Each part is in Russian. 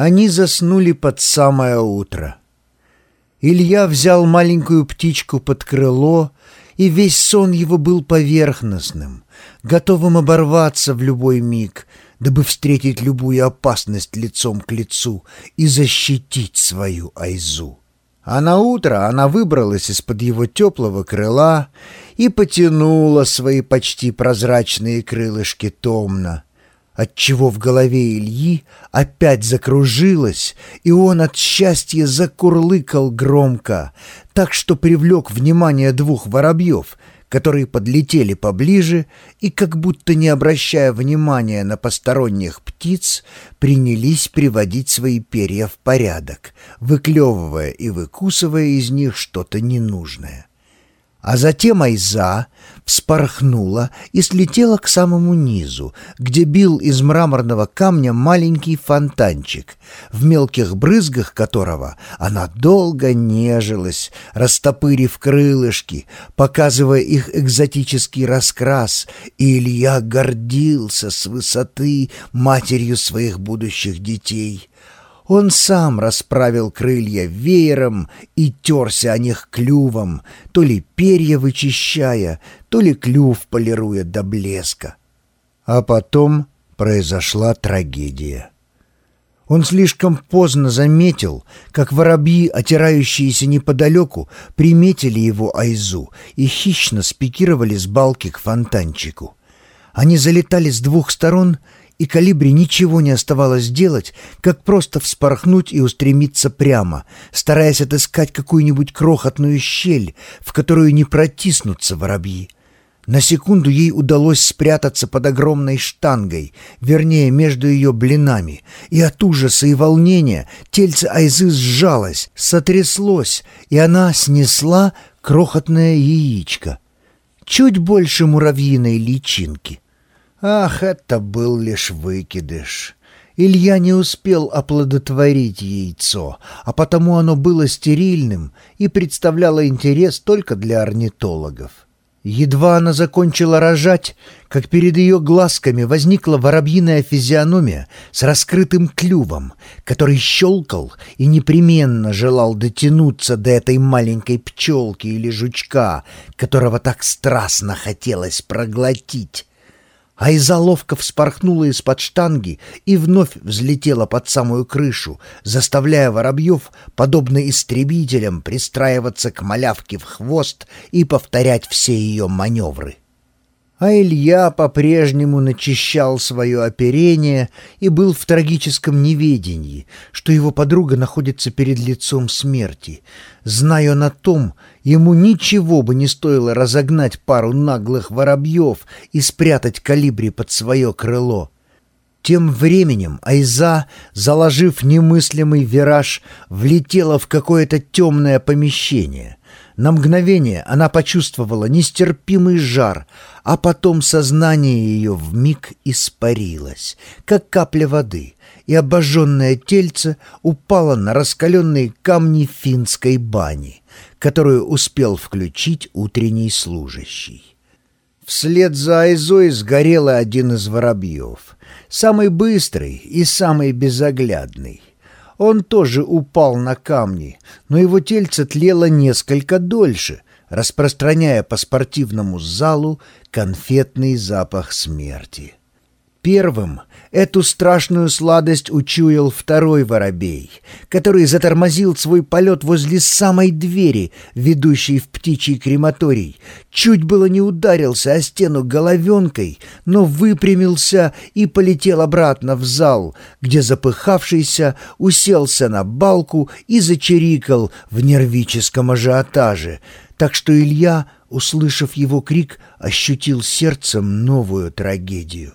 Они заснули под самое утро. Илья взял маленькую птичку под крыло, и весь сон его был поверхностным, готовым оборваться в любой миг, дабы встретить любую опасность лицом к лицу и защитить свою Айзу. А на утро она выбралась из-под его теплого крыла и потянула свои почти прозрачные крылышки томно, отчего в голове Ильи опять закружилось, и он от счастья закурлыкал громко, так что привлек внимание двух воробьев, которые подлетели поближе и, как будто не обращая внимания на посторонних птиц, принялись приводить свои перья в порядок, выклевывая и выкусывая из них что-то ненужное. А затем Айза вспорхнула и слетела к самому низу, где бил из мраморного камня маленький фонтанчик, в мелких брызгах которого она долго нежилась, растопырив крылышки, показывая их экзотический раскрас, и Илья гордился с высоты матерью своих будущих детей. Он сам расправил крылья веером и терся о них клювом, то ли перья вычищая, то ли клюв полируя до блеска. А потом произошла трагедия. Он слишком поздно заметил, как воробьи, отирающиеся неподалеку, приметили его айзу и хищно спикировали с балки к фонтанчику. Они залетали с двух сторон и калибре ничего не оставалось делать, как просто вспорхнуть и устремиться прямо, стараясь отыскать какую-нибудь крохотную щель, в которую не протиснутся воробьи. На секунду ей удалось спрятаться под огромной штангой, вернее, между ее блинами, и от ужаса и волнения тельце Айзы сжалось, сотряслось, и она снесла крохотное яичко. Чуть больше муравьиной личинки — Ах, это был лишь выкидыш. Илья не успел оплодотворить яйцо, а потому оно было стерильным и представляло интерес только для орнитологов. Едва она закончила рожать, как перед ее глазками возникла воробьиная физиономия с раскрытым клювом, который щелкал и непременно желал дотянуться до этой маленькой пчелки или жучка, которого так страстно хотелось проглотить. Айза ловко вспорхнула из-под штанги и вновь взлетела под самую крышу, заставляя воробьев, подобно истребителям, пристраиваться к малявке в хвост и повторять все ее маневры. А Илья по-прежнему начищал свое оперение и был в трагическом неведении, что его подруга находится перед лицом смерти. Зная на том, ему ничего бы не стоило разогнать пару наглых воробьев и спрятать калибри под свое крыло. Тем временем Айза, заложив немыслимый вираж, влетела в какое-то темное помещение. На мгновение она почувствовала нестерпимый жар, а потом сознание ее вмиг испарилось, как капля воды, и обожженное тельце упало на раскаленные камни финской бани, которую успел включить утренний служащий. Вслед за Айзой сгорел один из воробьев, самый быстрый и самый безоглядный. Он тоже упал на камни, но его тельце тлело несколько дольше, распространяя по спортивному залу конфетный запах смерти. Первым эту страшную сладость учуял второй воробей, который затормозил свой полет возле самой двери, ведущей в птичий крематорий. Чуть было не ударился о стену головенкой, но выпрямился и полетел обратно в зал, где запыхавшийся уселся на балку и зачирикал в нервическом ажиотаже, так что Илья, услышав его крик, ощутил сердцем новую трагедию.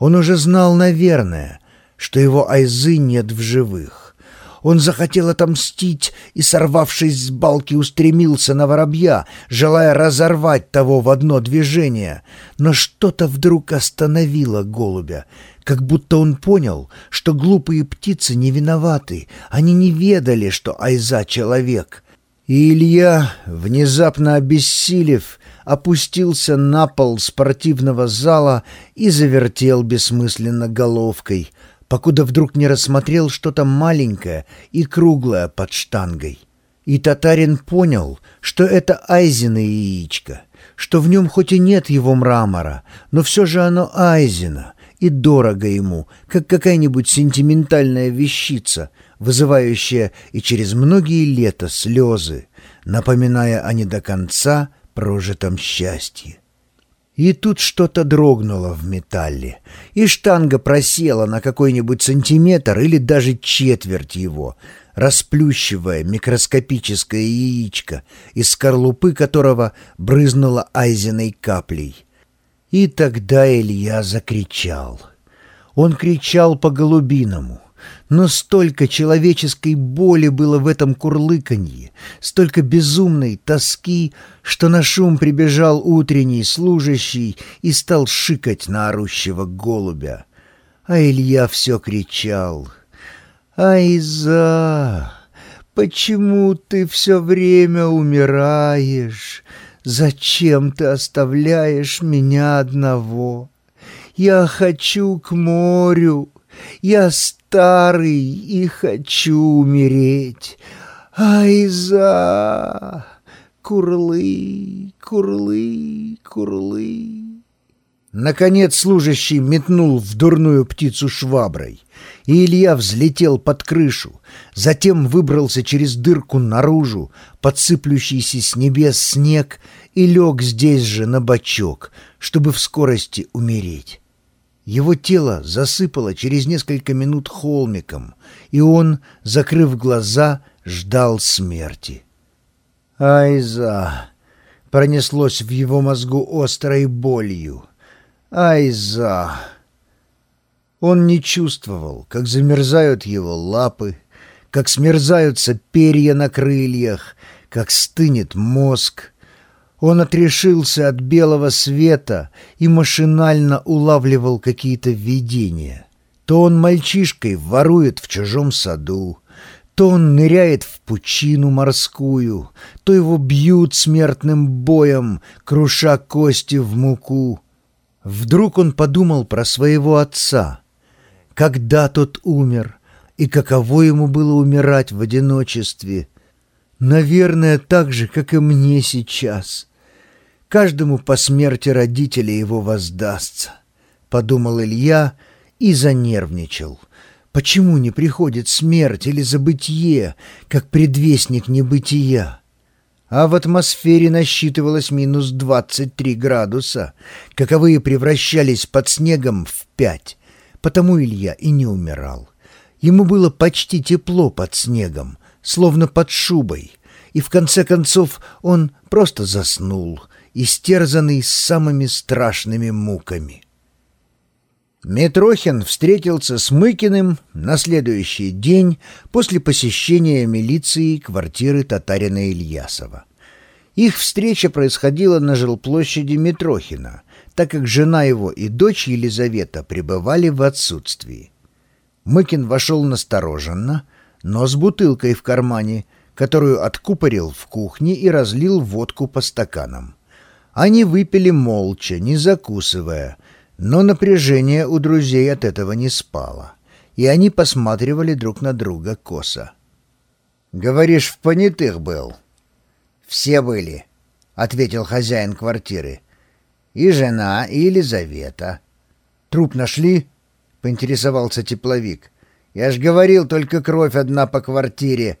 Он уже знал, наверное, что его Айзы нет в живых. Он захотел отомстить и, сорвавшись с балки, устремился на воробья, желая разорвать того в одно движение. Но что-то вдруг остановило голубя, как будто он понял, что глупые птицы не виноваты, они не ведали, что Айза — человек. И Илья, внезапно обессилев, опустился на пол спортивного зала и завертел бессмысленно головкой, покуда вдруг не рассмотрел что-то маленькое и круглое под штангой. И татарин понял, что это Айзина яичко, что в нем хоть и нет его мрамора, но все же оно Айзина, и дорого ему, как какая-нибудь сентиментальная вещица, вызывающая и через многие лета слезы, напоминая о не до конца прожитом счастье. И тут что-то дрогнуло в металле, и штанга просела на какой-нибудь сантиметр или даже четверть его, расплющивая микроскопическое яичко, из скорлупы которого брызнула айзиной каплей. И тогда Илья закричал. Он кричал по-голубиному — но столько человеческой боли было в этом курлыканье, столько безумной тоски, что на шум прибежал утренний служащий и стал шикать на орущего голубя. А Илья все кричал. «Айза, почему ты все время умираешь? Зачем ты оставляешь меня одного? Я хочу к морю». Я старый и хочу умереть. Айза! Курлы, курлы, курлы. Наконец служащий метнул в дурную птицу шваброй, и Илья взлетел под крышу, затем выбрался через дырку наружу, подсыплющийся с небес снег, и лег здесь же на бочок, чтобы в скорости умереть. Его тело засыпало через несколько минут холмиком, и он, закрыв глаза, ждал смерти. «Айза!» — пронеслось в его мозгу острой болью. «Айза!» Он не чувствовал, как замерзают его лапы, как смерзаются перья на крыльях, как стынет мозг, он отрешился от белого света и машинально улавливал какие-то видения. То он мальчишкой ворует в чужом саду, то он ныряет в пучину морскую, то его бьют смертным боем, круша кости в муку. Вдруг он подумал про своего отца. Когда тот умер, и каково ему было умирать в одиночестве. Наверное, так же, как и мне сейчас — Каждому по смерти родителя его воздастся, — подумал Илья и занервничал. Почему не приходит смерть или забытье, как предвестник небытия? А в атмосфере насчитывалось минус 23 градуса, каковые превращались под снегом в пять. Потому Илья и не умирал. Ему было почти тепло под снегом, словно под шубой, и в конце концов он просто заснул — истерзанный самыми страшными муками. Митрохин встретился с Мыкиным на следующий день после посещения милиции квартиры татарина Ильясова. Их встреча происходила на жилплощади Митрохина, так как жена его и дочь Елизавета пребывали в отсутствии. Мыкин вошел настороженно, но с бутылкой в кармане, которую откупорил в кухне и разлил водку по стаканам. Они выпили молча, не закусывая, но напряжение у друзей от этого не спало, и они посматривали друг на друга косо. «Говоришь, в понятых был?» «Все были», — ответил хозяин квартиры. «И жена, и Елизавета». «Труп нашли?» — поинтересовался тепловик. «Я ж говорил, только кровь одна по квартире».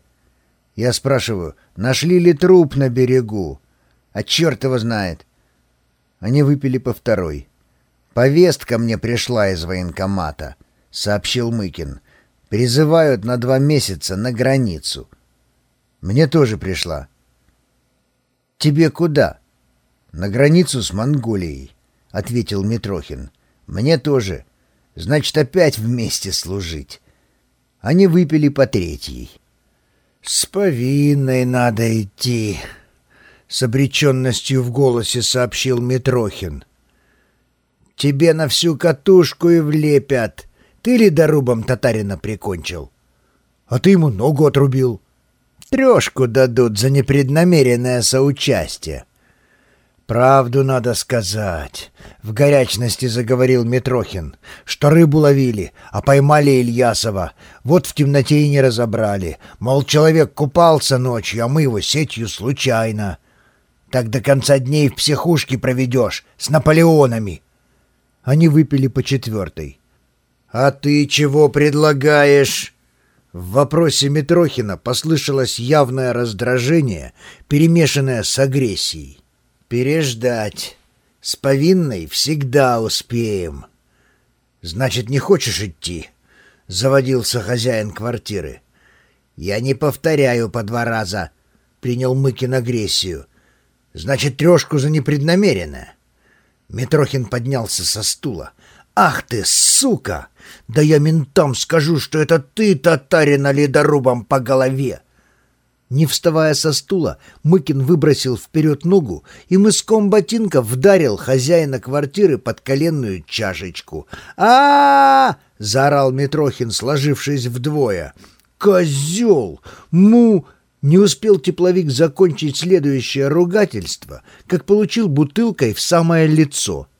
Я спрашиваю, нашли ли труп на берегу? А черт его знает. Они выпили по второй. «Повестка мне пришла из военкомата», — сообщил Мыкин. «Призывают на два месяца на границу». «Мне тоже пришла». «Тебе куда?» «На границу с Монголией», — ответил Митрохин. «Мне тоже. Значит, опять вместе служить». Они выпили по третьей. «С повинной надо идти», с обреченностью в голосе сообщил Митрохин. «Тебе на всю катушку и влепят. Ты ли дорубом татарина прикончил?» «А ты ему ногу отрубил». «Трешку дадут за непреднамеренное соучастие». «Правду надо сказать», — в горячности заговорил Митрохин, «что рыбу ловили, а поймали Ильясова. Вот в темноте и не разобрали. Мол, человек купался ночью, а мы его сетью случайно. Так до конца дней в психушке проведешь, с Наполеонами». Они выпили по четвертой. «А ты чего предлагаешь?» В вопросе Митрохина послышалось явное раздражение, перемешанное с агрессией. «Переждать. С повинной всегда успеем». «Значит, не хочешь идти?» — заводился хозяин квартиры. «Я не повторяю по два раза», — принял Мыкин агрессию. «Значит, трешку за непреднамеренно». Митрохин поднялся со стула. «Ах ты, сука! Да я ментам скажу, что это ты татарина ледорубом по голове!» Не вставая со стула, Мыкин выбросил вперед ногу и мыском ботинка вдарил хозяина квартиры под коленную чашечку. а, -а, -а заорал Митрохин, сложившись вдвое. «Козел! Му!» Не успел тепловик закончить следующее ругательство, как получил бутылкой в самое лицо —